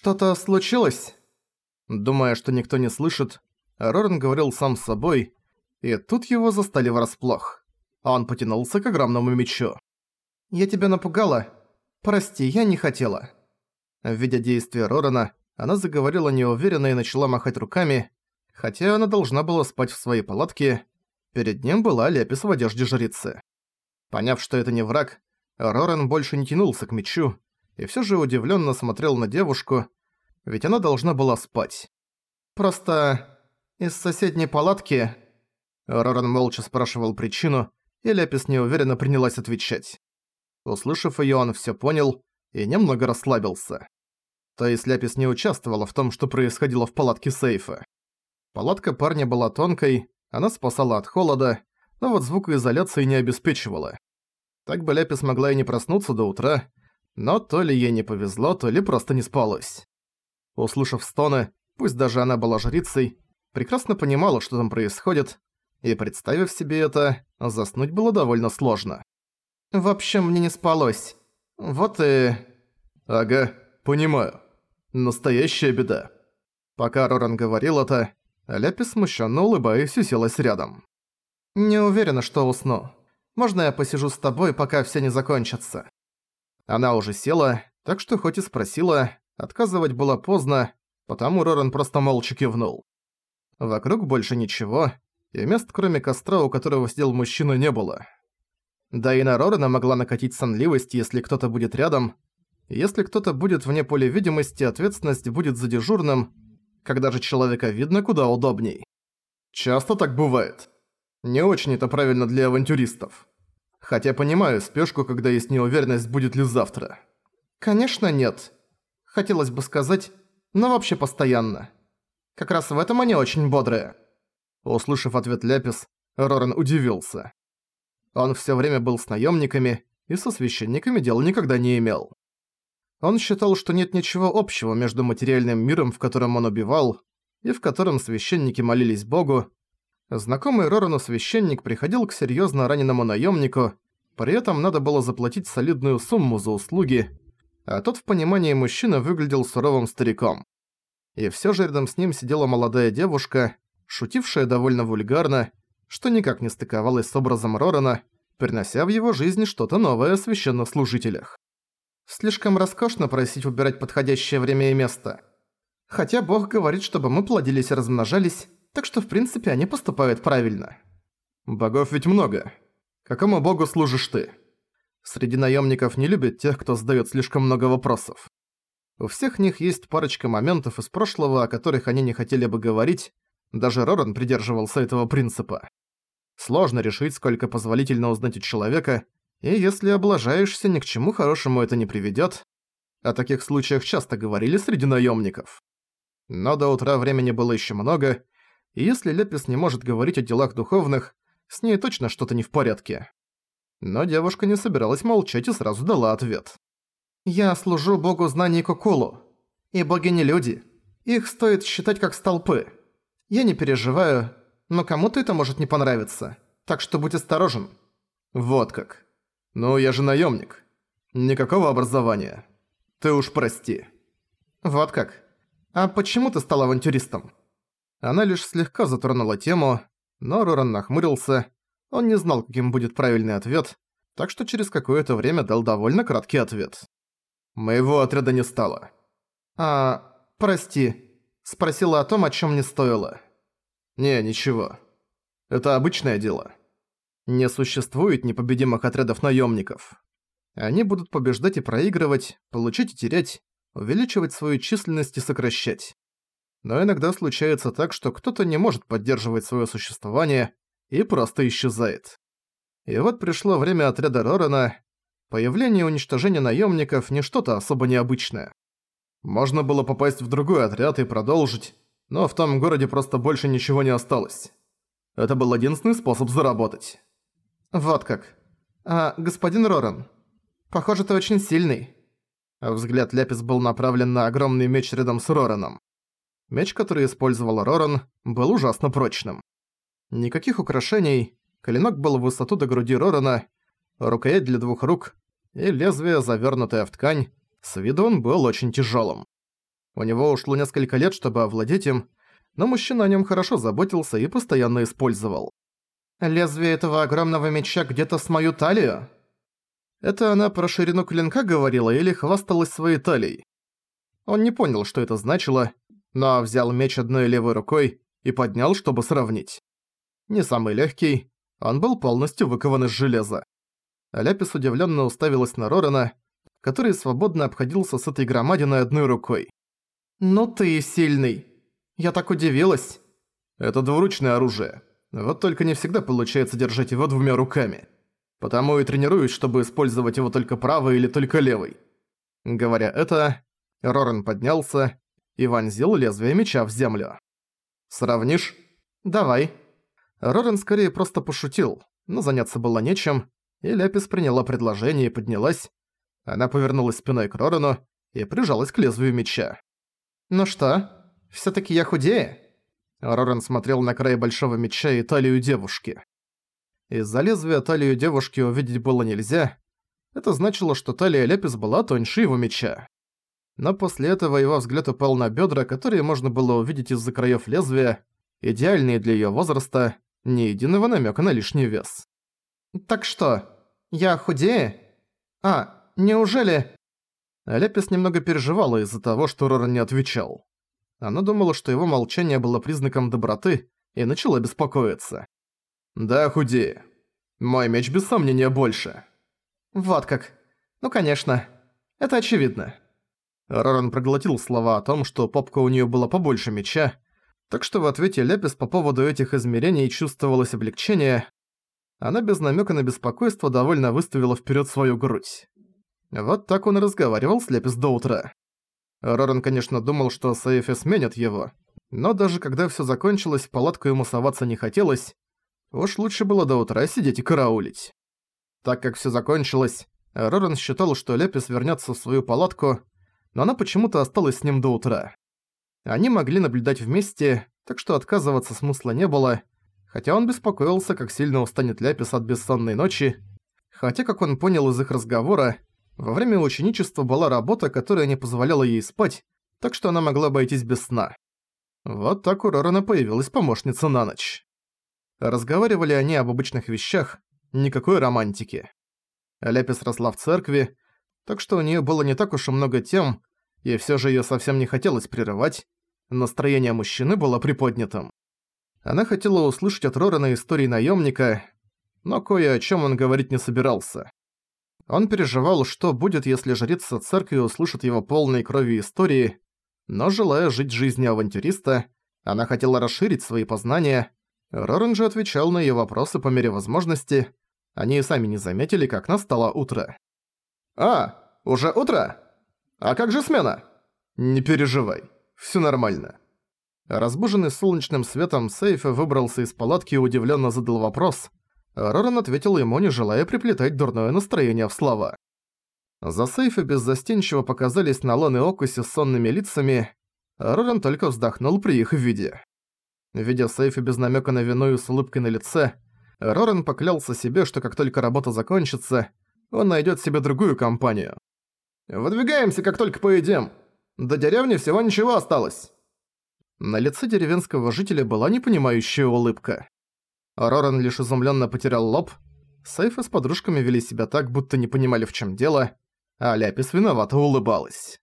«Что-то случилось?» Думая, что никто не слышит, Роран говорил сам с собой, и тут его застали врасплох. Он потянулся к огромному мечу. «Я тебя напугала? Прости, я не хотела». Видя действия Рорана, она заговорила неуверенно и начала махать руками, хотя она должна была спать в своей палатке. Перед ним была Лепис в одежде жрицы. Поняв, что это не враг, Роран больше не тянулся к мечу, и всё же удивлённо смотрел на девушку, ведь она должна была спать. «Просто из соседней палатки...» Роран молча спрашивал причину, и Лепис неуверенно принялась отвечать. Услышав её, он всё понял и немного расслабился. То есть Ляпис не участвовала в том, что происходило в палатке сейфа. Палатка парня была тонкой, она спасала от холода, но вот звукоизоляции не обеспечивала. Так бы Ляпис могла и не проснуться до утра, но то ли ей не повезло, то ли просто не спалось. Услышав стоны, пусть даже она была жрицей, прекрасно понимала, что там происходит, и, представив себе это, заснуть было довольно сложно. «В общем, мне не спалось. Вот и...» «Ага, понимаю. Настоящая беда». Пока Роран говорил это, Ляпи смущенно улыбаясь уселась рядом. «Не уверена, что усну. Можно я посижу с тобой, пока все не закончатся?» Она уже села, так что хоть и спросила, отказывать было поздно, потому Роран просто молча кивнул. Вокруг больше ничего, и мест кроме костра, у которого сидел мужчина, не было. Да и на Рорана могла накатить сонливость, если кто-то будет рядом. Если кто-то будет вне поля видимости, ответственность будет за дежурным, когда же человека видно куда удобней. Часто так бывает. Не очень это правильно для авантюристов. Хотя понимаю спешку, когда есть неуверенность, будет ли завтра. Конечно, нет. Хотелось бы сказать, но вообще постоянно. Как раз в этом они очень бодрые. Услышав ответ Ляпис, Роран удивился. Он все время был с наемниками и со священниками дел никогда не имел. Он считал, что нет ничего общего между материальным миром, в котором он убивал, и в котором священники молились Богу, Знакомый Рорану священник приходил к серьезно раненому наемнику, при этом надо было заплатить солидную сумму за услуги, а тот в понимании мужчина выглядел суровым стариком. И все же рядом с ним сидела молодая девушка, шутившая довольно вульгарно, что никак не стыковалась с образом Рорана, принося в его жизнь что-то новое о священнослужителях. Слишком роскошно просить выбирать подходящее время и место. Хотя Бог говорит, чтобы мы плодились и размножались, так что в принципе они поступают правильно. Богов ведь много. Какому богу служишь ты? Среди наемников не любят тех, кто задает слишком много вопросов. У всех них есть парочка моментов из прошлого, о которых они не хотели бы говорить, даже Роран придерживался этого принципа. Сложно решить, сколько позволительно узнать у человека, и если облажаешься, ни к чему хорошему это не приведёт. О таких случаях часто говорили среди наемников. Но до утра времени было еще много, и если Лепис не может говорить о делах духовных, с ней точно что-то не в порядке. Но девушка не собиралась молчать и сразу дала ответ. «Я служу богу знаний Кукулу. И боги не люди. Их стоит считать как столпы. Я не переживаю, но кому-то это может не понравиться. Так что будь осторожен». «Вот как. Ну, я же наемник. Никакого образования. Ты уж прости». «Вот как. А почему ты стал авантюристом?» Она лишь слегка затронула тему, но Роран нахмурился. Он не знал, каким будет правильный ответ, так что через какое-то время дал довольно краткий ответ. «Моего отряда не стало». «А, прости, спросила о том, о чем не стоило». «Не, ничего. Это обычное дело. Не существует непобедимых отрядов наемников. Они будут побеждать и проигрывать, получить и терять, увеличивать свою численность и сокращать но иногда случается так, что кто-то не может поддерживать свое существование и просто исчезает. И вот пришло время отряда Рорана. Появление и уничтожение наемников не что-то особо необычное. Можно было попасть в другой отряд и продолжить, но в том городе просто больше ничего не осталось. Это был единственный способ заработать. Вот как. А, господин Роран, похоже, ты очень сильный. Взгляд Ляпис был направлен на огромный меч рядом с Рораном. Меч, который использовал Роран, был ужасно прочным. Никаких украшений, клинок был в высоту до груди Рорана, рукоять для двух рук и лезвие, завёрнутое в ткань, с виду он был очень тяжёлым. У него ушло несколько лет, чтобы овладеть им, но мужчина о нем хорошо заботился и постоянно использовал. «Лезвие этого огромного меча где-то с мою талию?» Это она про ширину клинка говорила или хвасталась своей талией? Он не понял, что это значило, но взял меч одной левой рукой и поднял, чтобы сравнить. Не самый легкий, он был полностью выкован из железа. Ляпис удивленно уставилась на Рорена, который свободно обходился с этой громадиной одной рукой. «Ну ты сильный. Я так удивилась». «Это двуручное оружие. Вот только не всегда получается держать его двумя руками. Потому и тренируюсь, чтобы использовать его только правой или только левой». Говоря это, Рорен поднялся и вонзил лезвие меча в землю. «Сравнишь?» «Давай». Рорен скорее просто пошутил, но заняться было нечем, и Ляпис приняла предложение и поднялась. Она повернулась спиной к Рорану и прижалась к лезвию меча. «Ну что, всё-таки я худее?» Роран смотрел на край большого меча и талию девушки. Из-за лезвия талию девушки увидеть было нельзя. Это значило, что талия Лепис была тоньше его меча. Но после этого его взгляд упал на бедра, которые можно было увидеть из-за краев лезвия, идеальные для ее возраста, ни единого намека на лишний вес. «Так что, я худее? А, неужели...» Лепис немного переживала из-за того, что Роран не отвечал. Она думала, что его молчание было признаком доброты, и начала беспокоиться. «Да, худее. Мой меч без сомнения больше». «Вот как. Ну, конечно. Это очевидно». Роран проглотил слова о том, что попка у неё была побольше меча, так что в ответе Лепис по поводу этих измерений чувствовалось облегчение. Она без намека на беспокойство довольно выставила вперед свою грудь. Вот так он и разговаривал с Лепис до утра. Роран, конечно, думал, что Сейфи сменят его, но даже когда все закончилось, в палатку ему соваться не хотелось. Уж лучше было до утра сидеть и караулить. Так как все закончилось, Роран считал, что Лепис вернется в свою палатку, но она почему-то осталась с ним до утра. Они могли наблюдать вместе, так что отказываться смысла не было, хотя он беспокоился, как сильно устанет Ляпис от бессонной ночи, хотя, как он понял из их разговора, во время ученичества была работа, которая не позволяла ей спать, так что она могла обойтись без сна. Вот так у Рорана появилась помощница на ночь. Разговаривали они об обычных вещах, никакой романтики. Ляпис росла в церкви, так что у нее было не так уж и много тем, и все же ее совсем не хотелось прерывать, настроение мужчины было приподнятым. Она хотела услышать от Рорана истории наемника, но кое о чем он говорить не собирался. Он переживал, что будет, если жрица церкви услышит его полной крови истории, но желая жить жизнью авантюриста, она хотела расширить свои познания. Роран же отвечал на ее вопросы по мере возможности. Они и сами не заметили, как настало утро. «А, уже утро? А как же смена?» «Не переживай, все нормально». Разбуженный солнечным светом, Сейф выбрался из палатки и удивленно задал вопрос. Роран ответил ему, не желая приплетать дурное настроение в слова. За Сейфа беззастенчиво показались Налон и Окуси с сонными лицами, Роран только вздохнул при их виде. Видя Сейфа без намека на вину и с улыбкой на лице, Роран поклялся себе, что как только работа закончится, он найдет себе другую компанию. «Выдвигаемся, как только поедем. До деревни всего ничего осталось». На лице деревенского жителя была непонимающая улыбка. Роран лишь изумленно потерял лоб. Сейфы с подружками вели себя так, будто не понимали в чем дело, а Ляпис виновато улыбалась.